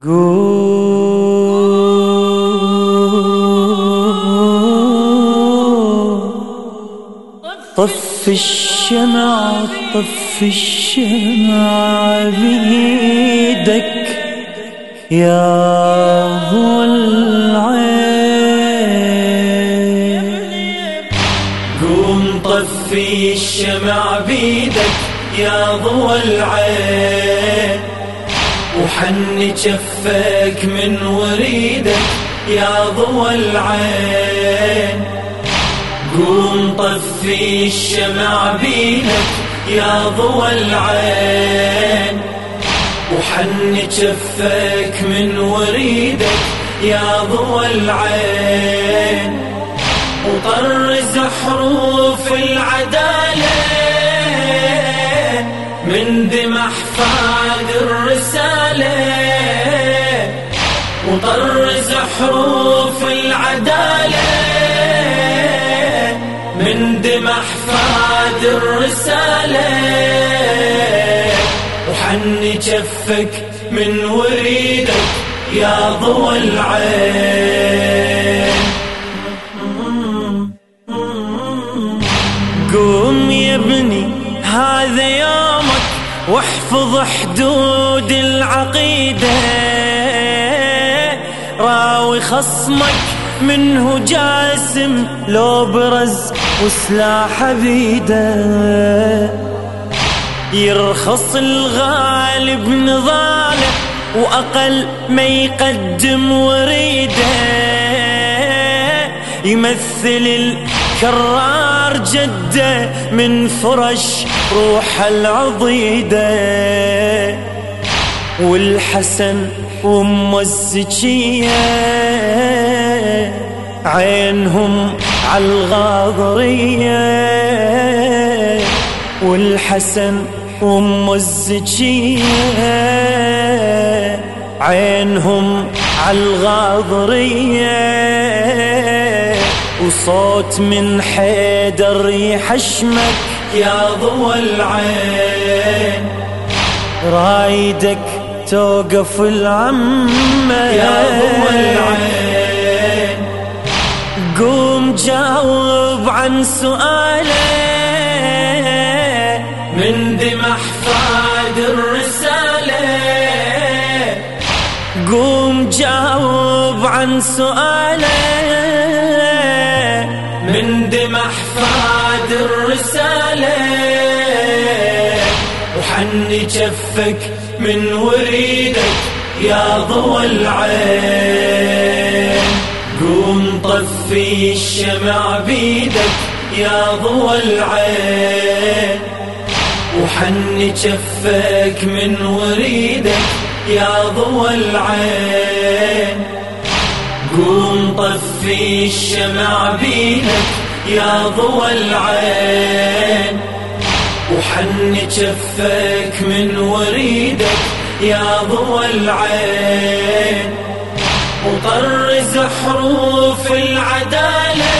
طف الشمع طف الشمع بيدك يا هو العين. قوم طفي الشمع بيدك يا ضوى العين. وحن جفك من وريدك يا ضوى العين. قوم طفي الشمع بيدك يا ضوى العين. وحن جفك من وريدك يا ضوى العين. وطرز حروف العدالة من دمح فاد الرسالة وطرز حروف العدالة من دمح فاد الرسالة. وحن جفك من وريدك يا ضوى العين. قوم يا ابني هذا يومك واحفظ حدود العقيدة. راوي خصمك منه جاسم لو برز وسلاح بيده يرخص الغالب نضاله وأقل ما يقدم وريده. يمثل الكرار جدة من فرش روح العضيدة. والحسن وام الزكيه عينهم عالغاضريه والحسن وام الزكيه عينهم عالغاضريه وصوت من حيدر يحشمك يا ضوى العين. رايدك توقف العمة. يا ضوى العين. قوم جاوب عن سؤاله. من دمح فاد الرسالة. قوم جاوب عن سؤاله. من وحن جفك من وريدك يا ضوى العين. قوم طفي الشمع بيدك يا ضوى العين. وحن جفك من وريدك يا ضوى العين. قوم طفي الشمع بيدك يا ضوى العين. وحن جفك من وريدك يا ضوى العين. وطرز حروف العدالة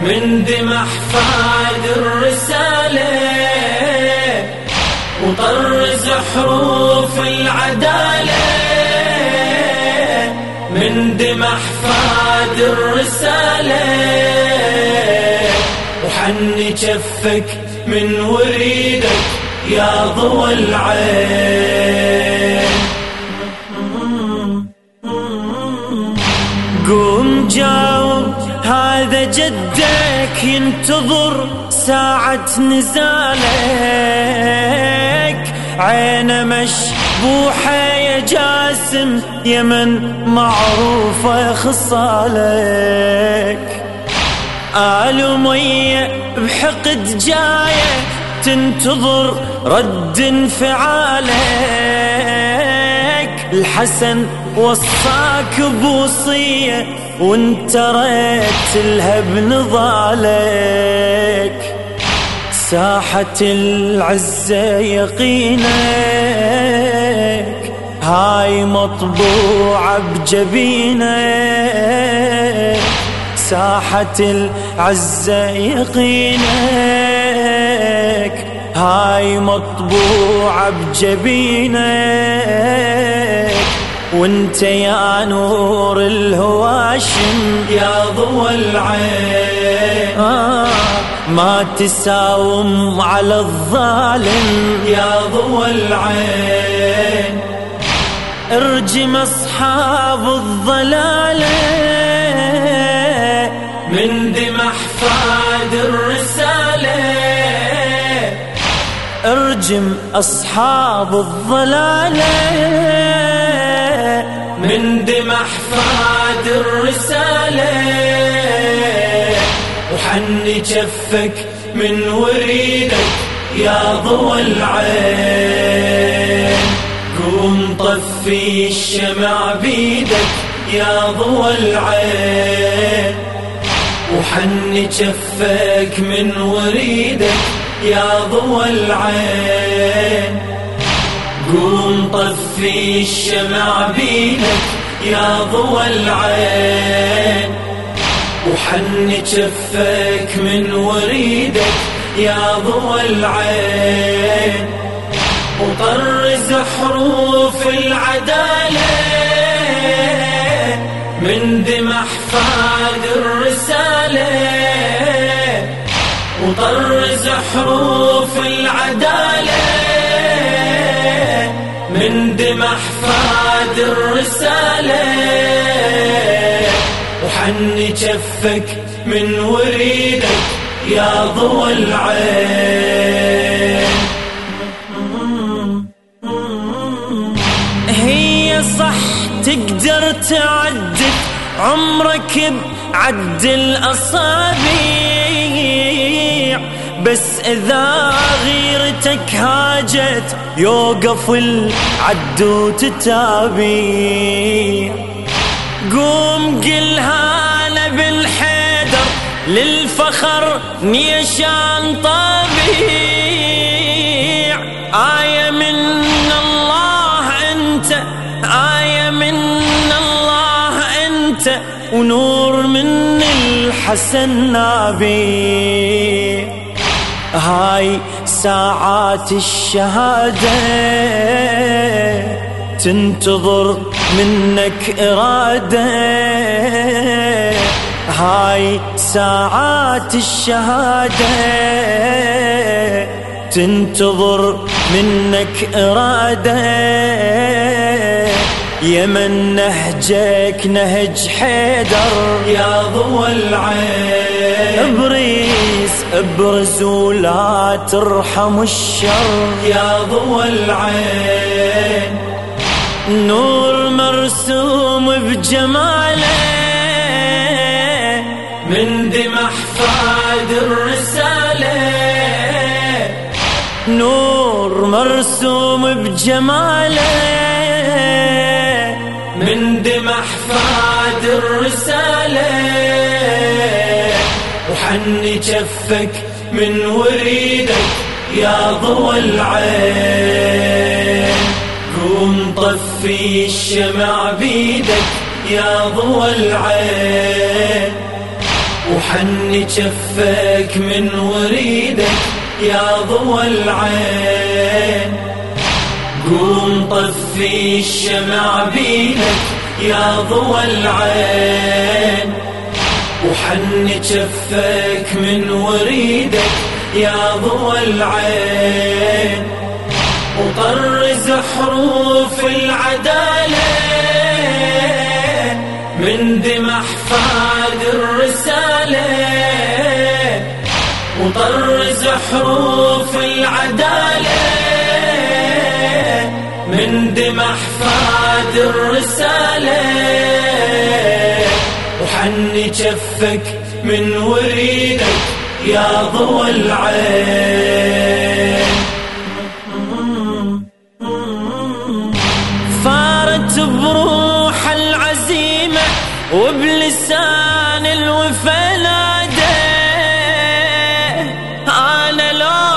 من دمح فاد الرسالة. وطرز حروف العدالة من دمح فاد الرسالة. وحن جفك من وريدك يا ضوى العين. قوم جاوب هذا جدك ينتظر ساعة نزالك. عينه مشبوحة يا جاسم يمن معروفة خصالك. آل مية بحقد جاية تنتظر رد انفعالك. الحسن وصاك بوصية وانت ريت لها بنضالك ساحة العزة يقينك. هاي مطبوعة بجبينك. ساحة العزة يقينك. هاي مطبوعة بجبينك. وانت يا نور الهواشم يا ضوى العين. آه ما تساوم على الظالم يا ضوى العين. ارجم أصحاب الضلاله من دم احفاد الرسالة. ارجم أصحاب الضلالة. من دم احفاد الرسالة. وحني جفك من وريدك يا ضوى العين. قوم طفي الشمع بيدك يا ضوى العين. وحني جفك من وريدك يا ضوى العين. قوم طفي الشمع بيدك يا ضوى العين. وحني جفك من وريدك يا ضوى العين. وطرز حروف العدالة حروف العدالة من دم أحفاد الرسالة. وحني جفك من وريدك يا ضوى العين. هي صح تقدر تعدد عمرك بعد الأصابيع إذا غيرتك هاجت يوقف العد وتتابيع قوم قلها أنا بالحيدر للفخر نيشان طبيع آية من الله أنت آية من الله أنت ونور من الحسن نابيع هاي ساعات الشهادة تنتظر منك إرادة. هاي ساعات الشهادة تنتظر منك إرادة. يمن نهجك نهج حيدر. يا ضوى العين. ابرز ولا ترحم الشر. يا ضوى العين نور مرسوم بجماله. من دم احفاد الرسالة. نور مرسوم بجماله. من دم احفاد الرسالة. وحني جفك من وريدك يا ضوى العين. قوم طفي الشمع بيدك يا ضوى العين. وحني جفك من وريدك يا ضوى العين. قوم طفي الشمع بيدك يا ضوى العين. وحني جفك من وريدك يا ضوى العين. وطرز حروف العدالة من دم أحفاد الرسالة. وطرز حروف العدالة من دم أحفاد الرسالة. وحني جفك من وريدك يا ضوى العين. فارت بروح العزيمة وبلسان الوفلادة أنا لا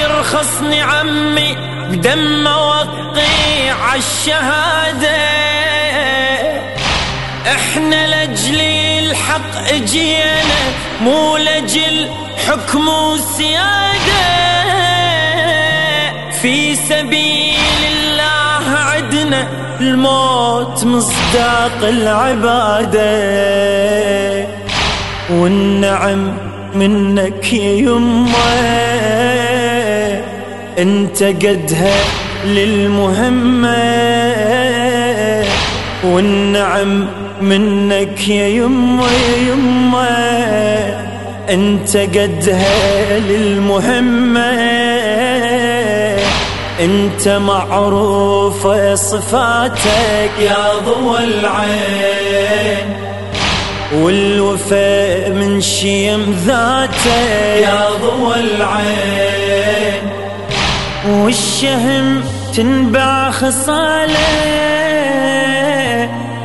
يرخصني عمي بدم وقي عالشهادة إحنا لأجل الحق اجينا مو لأجل حكم وسيادة. في سبيل الله عدنا الموت مصداق العبادة. والنعم منك يا يمة. انت قدها للمهمة. والنعم منك يا يمه يا يمه أنت قدها للمهمة. أنت معروفة صفاتك يا ضوى العين. والوفاء من شيم ذاتك يا ضوى العين. والشهم تنبع خصاله.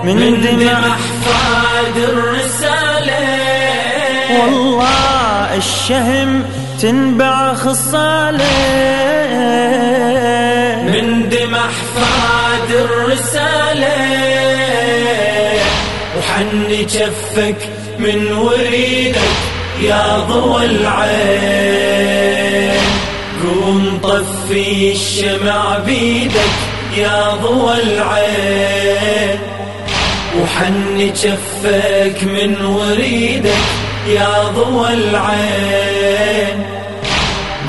من, دمع أحفاد الرسالة. والله الشهم تنبع خصالة. من دم أحفاد الرسالة. وحني جفك من وريدك يا ضوى العين. قوم طفي الشمع بيدك يا ضوى العين. وحني جفك من وريدك يا ضوى العين.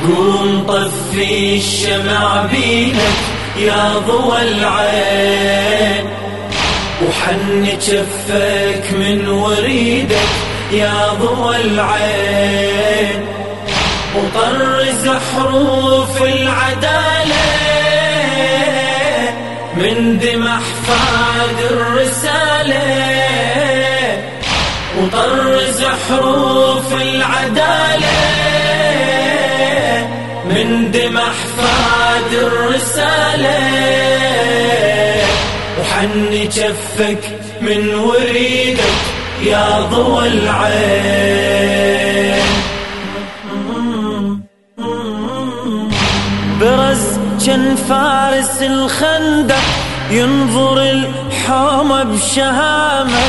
قوم طفي الشمع بينك يا ضوى العين. وحن جفك من وريدك يا ضوى العين. وطرز حروف العدالة من دم أحفاد الرسالة وطرز حروف العدالة. من دم احفاد الرسالة وحني جفك من وريدك يا ضوى العين. فارس الخندق ينظر الحومة بشهامة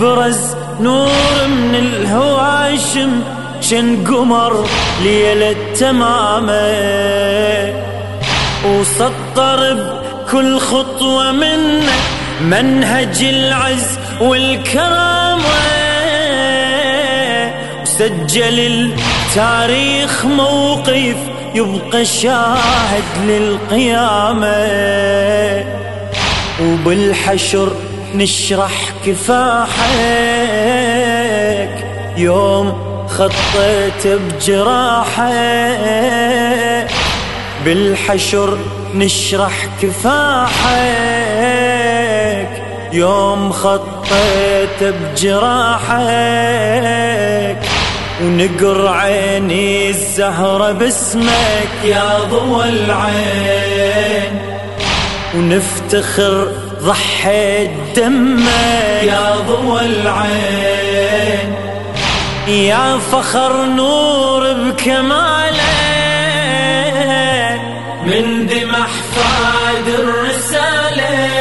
برز نور من الهواشم شن قمر ليلة تمامة. وسطر بكل خطوة منه منهج العز والكرامة. وسجل التاريخ موقف يبقى شاهد للقيامة. وبالحشر نشرح كفاحك. يوم خطيت بجراحه بالحشر نشرح كفاحك. يوم خطيت بجراحك. ونقر عيني الزهرة باسمك يا ضوى العين. ونفتخر ضحيت دمك يا ضوى العين. يا فخر نور بكماله من دم احفاد الرسالة.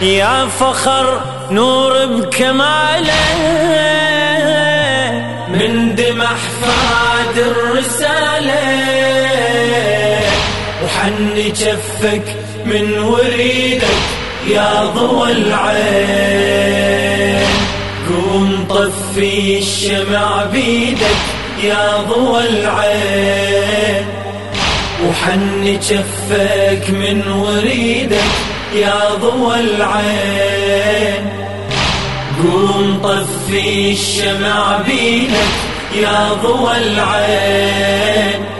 يا فخر نور بكماله وحني جفك من وريدك يا ضوى العين. قوم طفي الشمع بيدك يا ضوى العين. وحن جفك من وريدك يا ضوى العين. قوم طفي الشمع بيدك يا ضوى العين.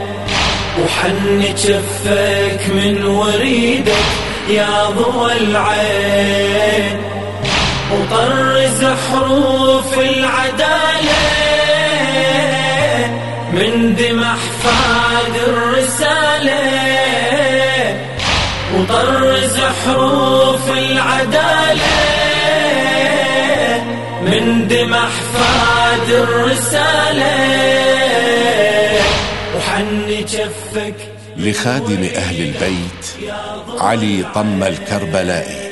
وحن جفك من وريدك يا ضوى العين. وطرز حروف العدالة من دم أحفاد الرسالة. وطرز حروف العدالة من دم أحفاد الرسالة. وحني جفك لخادم أهل البيت علي طم الكربلائي.